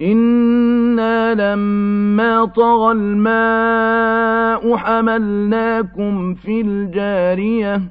إِنَّا لَمَّا طَغَى الْمَاءُ حَمَلْنَاكُمْ فِي الْجَارِيَةِ